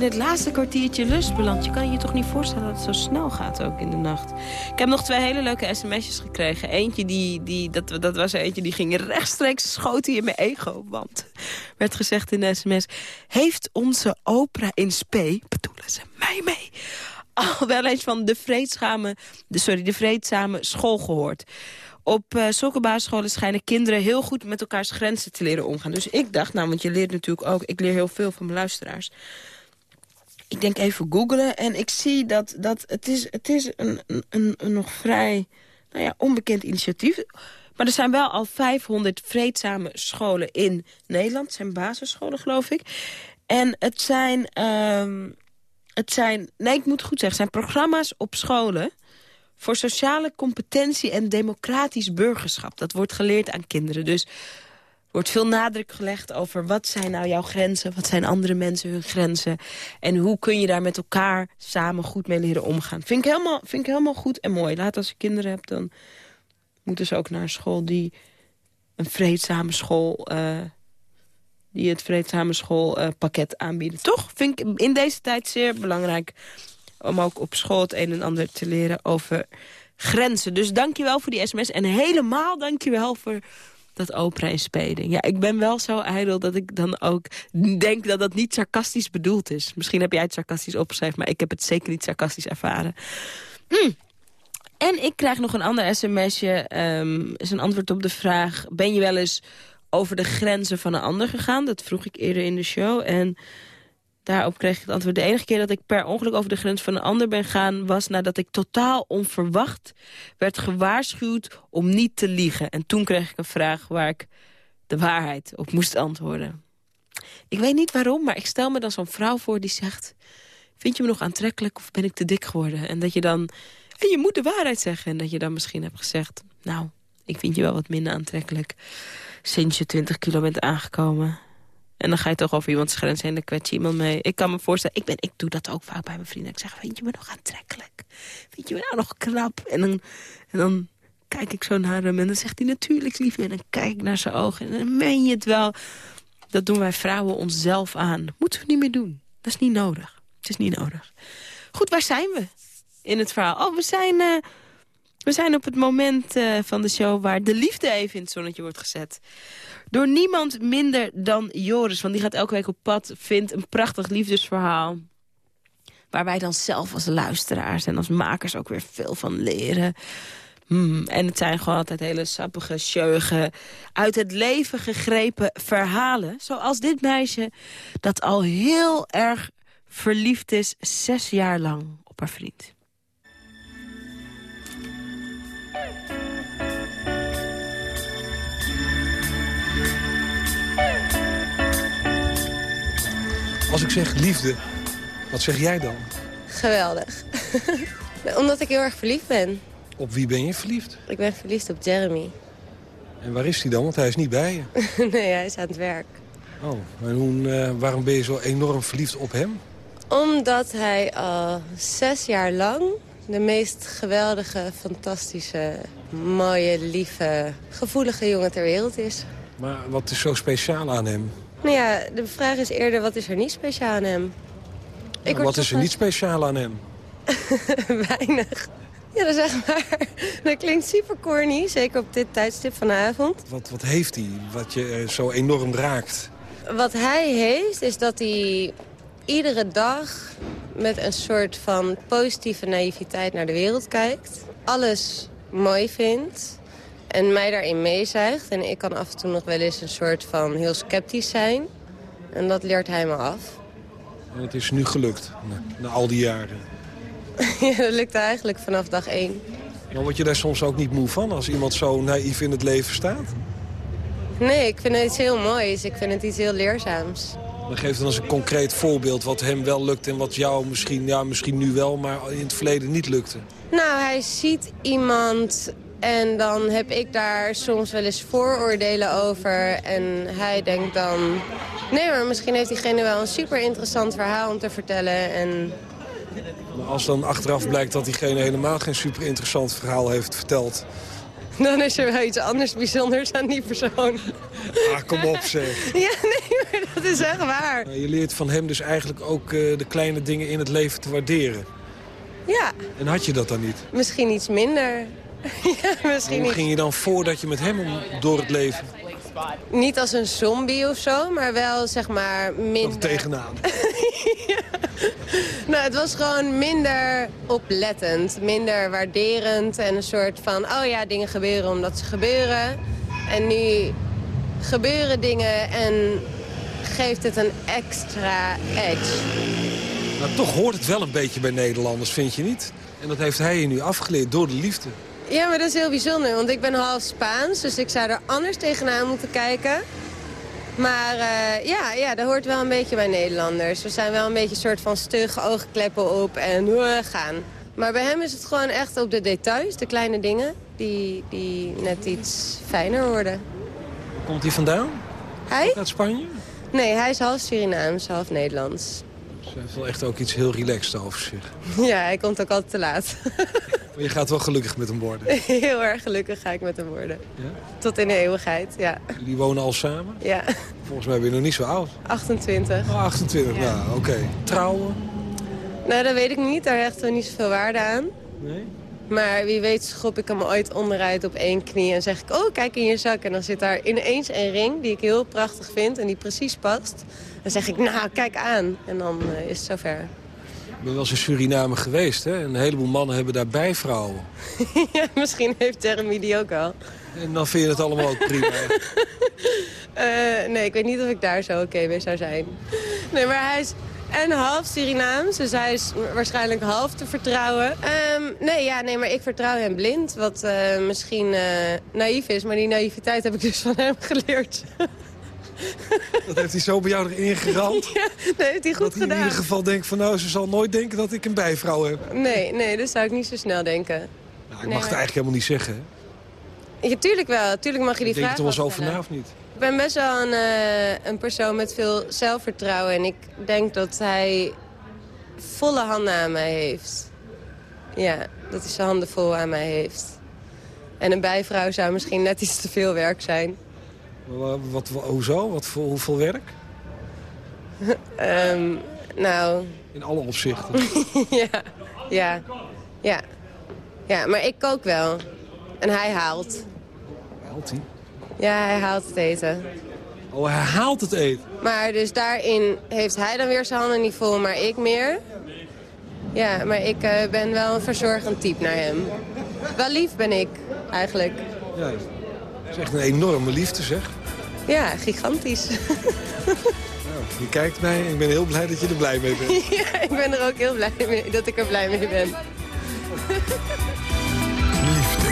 in het laatste kwartiertje lust beland. Je kan je toch niet voorstellen dat het zo snel gaat ook in de nacht. Ik heb nog twee hele leuke sms'jes gekregen. Eentje, die, die, dat, dat was eentje die ging rechtstreeks schoten in mijn ego. Want werd gezegd in de sms... Heeft onze opera in spe, bedoelen ze mij mee... al wel eens van de vreedzame, sorry, de vreedzame school gehoord. Op eh zulke basisscholen schijnen kinderen heel goed met elkaars grenzen te leren omgaan. Dus ik dacht, nou, want je leert natuurlijk ook... ik leer heel veel van mijn luisteraars. Ik denk even googlen en ik zie dat, dat het is, het is een, een, een, nog vrij nou ja, onbekend initiatief. Maar er zijn wel al 500 vreedzame scholen in Nederland. Het zijn basisscholen, geloof ik. En het zijn, ehm, het zijn, nee, ik moet goed zeggen, het zijn programma's op scholen voor sociale competentie en democratisch burgerschap. Dat wordt geleerd aan kinderen. Dus wordt veel nadruk gelegd over wat zijn nou jouw grenzen... wat zijn andere mensen hun grenzen... en hoe kun je daar met elkaar samen goed mee leren omgaan. Vind ik helemaal, vind ik helemaal goed en mooi. Laat als je kinderen hebt, dan moeten ze ook naar een school... die een vreedzame school... eh, die het vreedzame schoolpakket aanbieden. Toch vind ik in deze tijd zeer belangrijk... om ook op school het een en ander te leren over grenzen. Dus dankjewel voor die sms. En helemaal dankjewel voor dat opera in spelen. Ja, ik ben wel zo ijdel dat ik dan ook denk dat dat niet sarcastisch bedoeld is. Misschien heb jij het sarcastisch opgeschreven, maar ik heb het zeker niet sarcastisch ervaren. Hm. En ik krijg nog een ander sms'je. ehm, is een antwoord op de vraag... ben je wel eens over de grenzen van een ander gegaan? Dat vroeg ik eerder in de show. En daarop kreeg ik het antwoord... de enige keer dat ik per ongeluk over de grens van een ander ben gaan... was nadat ik totaal onverwacht werd gewaarschuwd om niet te liegen. En toen kreeg ik een vraag waar ik de waarheid op moest antwoorden. Ik weet niet waarom, maar ik stel me dan zo'n vrouw voor die zegt... vind je me nog aantrekkelijk of ben ik te dik geworden? En dat je dan... En je moet de waarheid zeggen. En dat je dan misschien hebt gezegd... nou, ik vind je wel wat minder aantrekkelijk... sinds je 20 kilo bent aangekomen. En dan ga je toch over iemands grens heen, dan kwets je iemand mee. Ik kan me voorstellen, ik, ben, ik doe dat ook vaak bij mijn vrienden. Ik zeg, vind je me nog aantrekkelijk? Vind je me nou nog knap? En dan, en dan kijk ik zo naar hem en dan zegt hij natuurlijk lief. En dan kijk ik naar zijn ogen en dan meen je het wel. Dat doen wij vrouwen onszelf aan. Moeten we niet meer doen. Dat is niet nodig. Het is niet nodig. Goed, waar zijn we in het verhaal? Oh, we zijn, eh, we zijn op het moment eh, van de show waar de liefde even in het zonnetje wordt gezet. Door niemand minder dan Joris. Want die gaat elke week op pad, vindt een prachtig liefdesverhaal. Waar wij dan zelf als luisteraars en als makers ook weer veel van leren. Hmm, en het zijn gewoon altijd hele sappige, sjeuge, uit het leven gegrepen verhalen. Zoals dit meisje dat al heel erg verliefd is, zes jaar lang op haar vriend. Als ik zeg liefde, wat zeg jij dan? Geweldig. Omdat ik heel erg verliefd ben. Op wie ben je verliefd? Ik ben verliefd op Jeremy. En waar is hij dan? Want hij is niet bij je. nee, hij is aan het werk. Oh, en hoe, eh, waarom ben je zo enorm verliefd op hem? Omdat hij al zes jaar lang de meest geweldige, fantastische, mooie, lieve, gevoelige jongen ter wereld is. Maar wat is zo speciaal aan hem? Nou ja, de vraag is eerder, wat is er niet speciaal aan hem? Nou, wat is er niet speciaal aan hem? Weinig. Ja, dat is echt waar. Dat klinkt super corny, zeker op dit tijdstip van de avond. Wat, wat heeft hij wat je eh, zo enorm raakt? Wat hij heeft, is dat hij iedere dag met een soort van positieve naïviteit naar de wereld kijkt. Alles mooi vindt en mij daarin meezuigt. En ik kan af en toe nog wel eens een soort van heel sceptisch zijn. En dat leert hij me af. En het is nu gelukt, na, al die jaren. ja, dat lukt eigenlijk vanaf dag één. Maar word je daar soms ook niet moe van als iemand zo naïef in het leven staat? Nee, ik vind het iets heel moois. Ik vind het iets heel leerzaams. Dan geef dan eens een concreet voorbeeld wat hem wel lukt en wat jou misschien, ja, misschien nu wel, maar in het verleden niet lukte. Nou, hij ziet iemand en dan heb ik daar soms wel eens vooroordelen over. En hij denkt dan... Nee, maar misschien heeft diegene wel een super interessant verhaal om te vertellen. En Maar als dan achteraf blijkt dat diegene helemaal geen super interessant verhaal heeft verteld. dan is er wel iets anders bijzonders aan die persoon. Ah, kom op zeg. Ja, nee, maar dat is echt waar. Je leert van hem dus eigenlijk ook eh, de kleine dingen in het leven te waarderen. Ja, En had je dat dan niet? misschien iets minder. Ja, misschien Hoe niet. ging je dan voordat je met hem door het leven? Niet als een zombie of zo, maar wel zeg maar minder... Of tegenaan? Nou, het was gewoon minder oplettend, minder waarderend en een soort van... oh ja, dingen gebeuren omdat ze gebeuren. En nu gebeuren dingen en geeft het een extra edge. Maar toch hoort het wel een beetje bij Nederlanders, vind je niet? En dat heeft hij je nu afgeleerd door de liefde. Ja, maar dat is heel bijzonder, want ik ben half Spaans, dus ik zou er anders tegenaan moeten kijken. Maar eh, ja, ja, dat hoort wel een beetje bij Nederlanders. We zijn wel een beetje een soort van stug, oogkleppen op en eh, gaan. Maar bij hem is het gewoon echt op de details, de kleine dingen, die, die net iets fijner worden. Komt hij vandaan? Hij? Uit Spanje? Nee, hij is half Surinaams, half Nederlands. Ze heeft wel echt ook iets heel relaxed over zich. Ja, hij komt ook altijd te laat. Maar je gaat wel gelukkig met hem worden. Heel erg gelukkig ga ik met hem worden. Ja? Tot in de eeuwigheid, ja. Jullie wonen al samen? Ja, Volgens mij ben je nog niet zo oud. 28. Oh, 28, Ja. nou oké. Trouwen? Nou, dat weet ik niet. Daar hechten we niet zoveel waarde aan. Nee? Maar wie weet schop ik hem ooit onderuit op één knie en zeg ik... oh, kijk in je zak. En dan zit daar ineens een ring die ik heel prachtig vind en die precies past. Dan zeg ik, nou, kijk aan. En dan eh, is het zover. Ik ben wel eens in Suriname geweest, hè? Een heleboel mannen hebben daar bijvrouwen. ja, misschien heeft Jeremy die ook wel. En dan vind je het allemaal ook prima. Eh, nee, ik weet niet of ik daar zo oké mee zou zijn. Nee, maar hij is en half Surinaams, dus hij is waarschijnlijk half te vertrouwen. Ehm, nee, ja, nee, maar ik vertrouw hem blind, wat eh, misschien eh, naïef is. Maar die naïviteit heb ik dus van hem geleerd. Dat heeft hij zo bij jou erin geramd. ja, dat heeft hij goed dat hij in gedaan. ieder geval denkt van nou, ze zal nooit denken dat ik een bijvrouw heb. Nee, nee, dat zou ik niet zo snel denken. Nou, ik Nee, mag het eigenlijk helemaal niet zeggen. hè. Ja, tuurlijk wel. Tuurlijk mag je die Ik denk vraag er wel eens wel na of niet? Ik ben best wel een, eh, een persoon met veel zelfvertrouwen. En ik denk dat hij volle handen aan mij heeft. Ja, dat hij zijn handen vol aan mij heeft. En een bijvrouw zou misschien net iets te veel werk zijn. Wat, wa- hoezo? Wat voor, hoeveel werk? Ehm, nou, In alle opzichten. ja, ja, ja. Ja, maar ik kook wel. En hij haalt. Haalt hij? Ja, hij haalt het eten. Oh, hij haalt het eten. Maar dus daarin heeft hij dan weer zijn handen niet vol, maar ik meer. Ja, maar ik eh, ben wel een verzorgend type naar hem. Wel lief ben ik, eigenlijk. Ja, dat is echt een enorme liefde, zeg. Ja, gigantisch. Nou, je kijkt mij en ik ben heel blij dat je er blij mee bent. ja, ik ben er ook heel blij mee dat ik er blij mee ben. Liefde,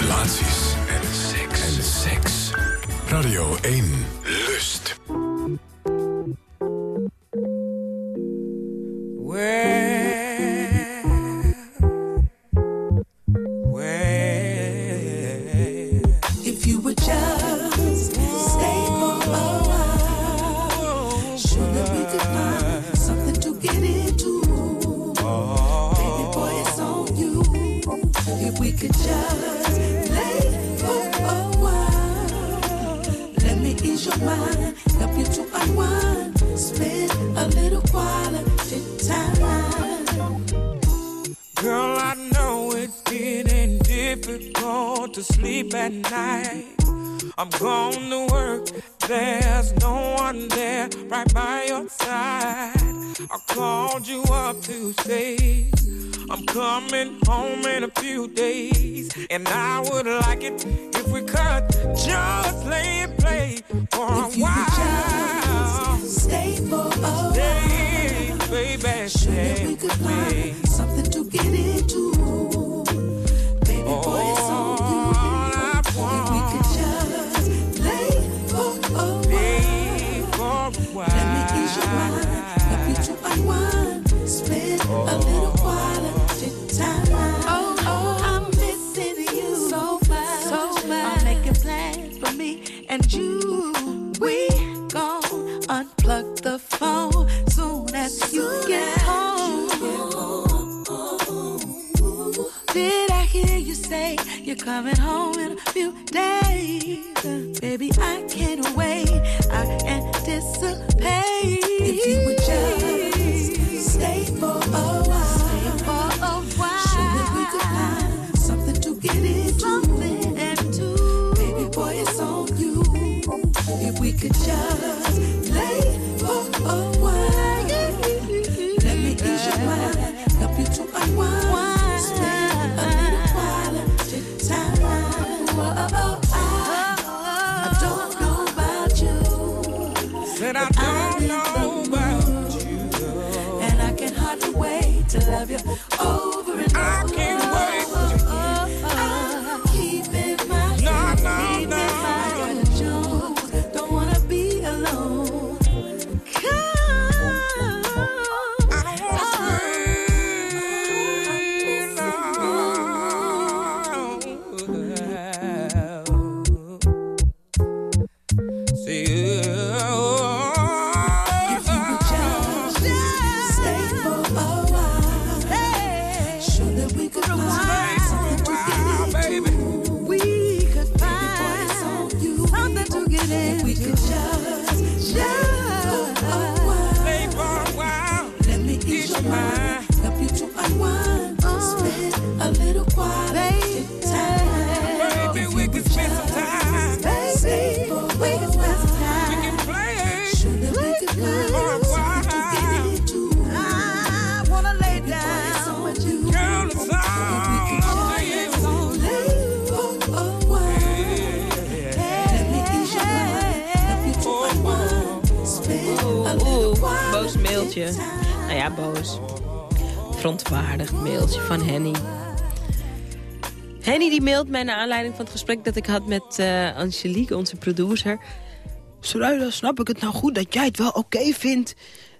relaties Radio 1. Lust. Where sleep at night. I'm going to work, there's no one there right by your side. I called you up to say I'm coming home in a few days, and I would like it if we could just lay and play for a while. Just Stay for a while. Stay, baby, stay. we could find something to get into. Baby boy, it's on you're coming home in a few days? Uh, baby, I can't wait. I anticipate. If you would just stay for a while. Stay for a while. Surely we could find something to get into. Something into. Baby boy, it's on you. If we could just Savior mij naar aanleiding van het gesprek dat ik had met eh, Angelique, onze producer. Soraya, snap ik het nou goed dat jij het wel oké vindt...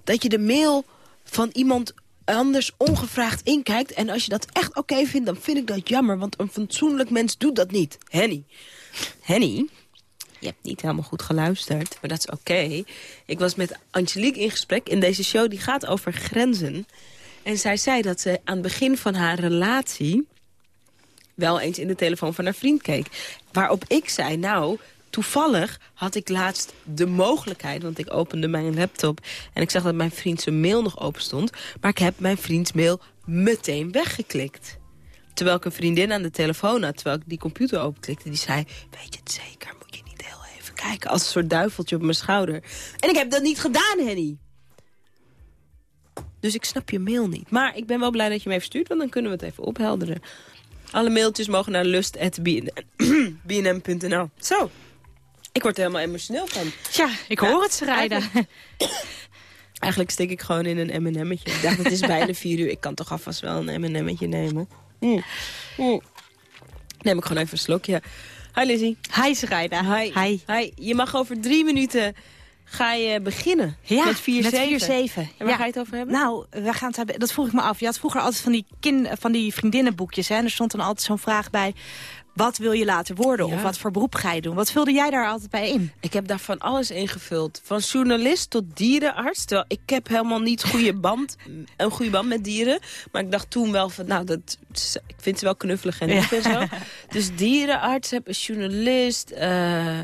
dat je de mail van iemand anders ongevraagd inkijkt... en als je dat echt oké vindt, dan vind ik dat jammer... want een fatsoenlijk mens doet dat niet. Henny. Henny, je hebt niet helemaal goed geluisterd, maar dat is oké. Ik was met Angelique in gesprek in deze show, die gaat over grenzen. En zij zei dat ze aan het begin van haar relatie... wel eens in de telefoon van haar vriend keek. Waarop ik zei, nou, toevallig had ik laatst de mogelijkheid... want ik opende mijn laptop en ik zag dat mijn vriend zijn mail nog open stond... maar ik heb mijn vriends mail meteen weggeklikt. Terwijl ik een vriendin aan de telefoon had, terwijl ik die computer openklikte... die zei, weet je het zeker, moet je niet heel even kijken... als een soort duiveltje op mijn schouder. En ik heb dat niet gedaan, Henny. Dus ik snap je mail niet. Maar ik ben wel blij dat je me even stuurt, want dan kunnen we het even ophelderen. Alle mailtjes mogen naar lust.bnm.nl. Zo, ik word er helemaal emotioneel van. Ja, ik hoor het. Eigenlijk, eigenlijk stik ik gewoon in een M&M'tje. Ik dacht, het is bijna vier uur. Ik kan toch alvast wel een M&M'tje nemen. Mm. Mm. Neem ik gewoon even een slokje. Hi Lizzie. Hi Sarayda. Hi. Hi. Hi. Je mag over drie minuten ga je beginnen Ja, met 4-7. met 4-7. En waar Ja. ga je het over hebben? Nou, we gaan het hebben, dat vroeg ik me af. Je had vroeger altijd van die, kin, van die vriendinnenboekjes. Hè? En er stond dan altijd zo'n vraag bij... Wat wil je later worden? Ja. Of wat voor beroep ga je doen? Wat vulde jij daar altijd bij in? Ik heb daar van alles ingevuld. Van journalist tot dierenarts. Terwijl ik heb helemaal niet goede band, een goede band met dieren. Maar ik dacht toen wel van, nou, dat, ik vind ze wel knuffelig en lief en zo. Dus dierenarts, heb een journalist. eh,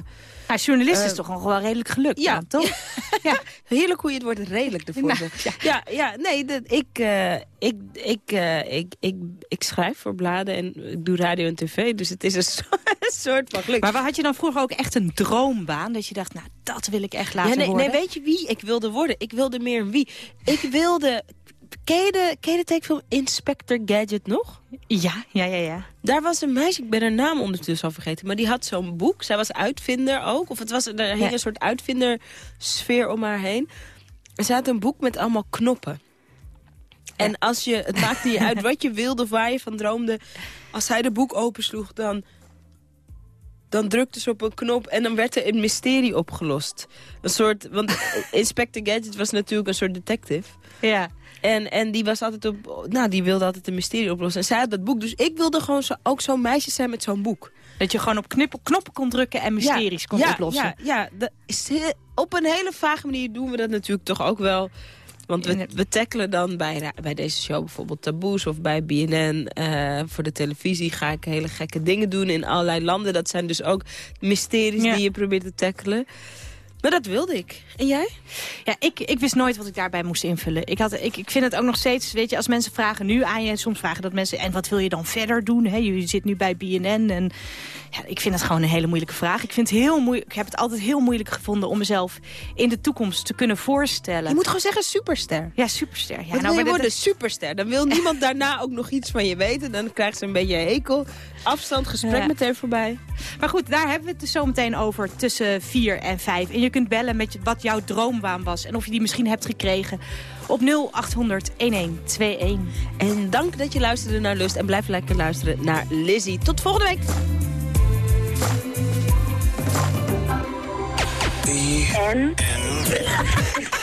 Ja, journalist is Eh, toch wel redelijk gelukt ja, toch? ja, heerlijk hoe je het woord redelijk ervoor Nou, zegt. Ja, ja, nee, dat, ik, eh, ik, ik, eh, ik, ik, ik schrijf voor bladen en ik doe radio en tv, dus het is een soort, een soort van geluk. Maar had je dan vroeger ook echt een droombaan? Dat je dacht, nou, dat wil ik echt laten ja, nee, worden? nee, weet je wie ik wilde worden? Ik wilde meer wie. Ik wilde... Ken je de, ken je de tekenfilm Inspector Gadget nog? Ja, ja, ja, ja. Daar was een meisje, ik ben haar naam ondertussen al vergeten... maar die had zo'n boek. Zij was uitvinder ook. Of het was, er hing Ja. een soort uitvindersfeer om haar heen. En ze had een boek met allemaal knoppen. En als je, het maakte niet uit wat je wilde of waar je van droomde. Als hij de boek opensloeg, dan, dan drukte ze op een knop en dan werd er een mysterie opgelost. Een soort, want Inspector Gadget was natuurlijk een soort detective. Ja. En, en die was altijd op, nou, die wilde altijd een mysterie oplossen. En zij had dat boek, dus ik wilde gewoon zo, ook zo'n meisje zijn met zo'n boek. Dat je gewoon op knippen, knoppen kon drukken en mysteries kon ja, oplossen. Ja, ja is, op een hele vage manier doen we dat natuurlijk toch ook wel. Want we, we tackelen dan bij, bij deze show bijvoorbeeld taboes of bij BNN. eh, voor de televisie ga ik hele gekke dingen doen in allerlei landen. Dat zijn dus ook mysteries die je probeert te tackelen. Maar dat wilde ik. En jij? Ja, ik, ik wist nooit wat ik daarbij moest invullen. Ik, had, ik, ik vind het ook nog steeds, weet je, als mensen vragen nu aan je... en soms vragen dat mensen, en wat wil je dan verder doen? Hè? Je zit nu bij BNN en ja, ik vind het gewoon een hele moeilijke vraag. Ik, vind het heel moeilijk, ik heb het altijd heel moeilijk gevonden om mezelf in de toekomst te kunnen voorstellen. Je moet gewoon zeggen superster. Ja, superster. Ja, nou, maar je worden superster. Dan wil niemand daarna ook nog iets van je weten. Dan krijgt ze een beetje hekel. Afstand, gesprek Ja. meteen voorbij. Maar goed, daar hebben we het dus zo meteen over tussen 4 en 5. En je kunt bellen met wat jouw droombaan was. En of je die misschien hebt gekregen op 0800 1121. En dank dat je luisterde naar Lust. En blijf lekker luisteren naar Lizzie. Tot volgende week. En?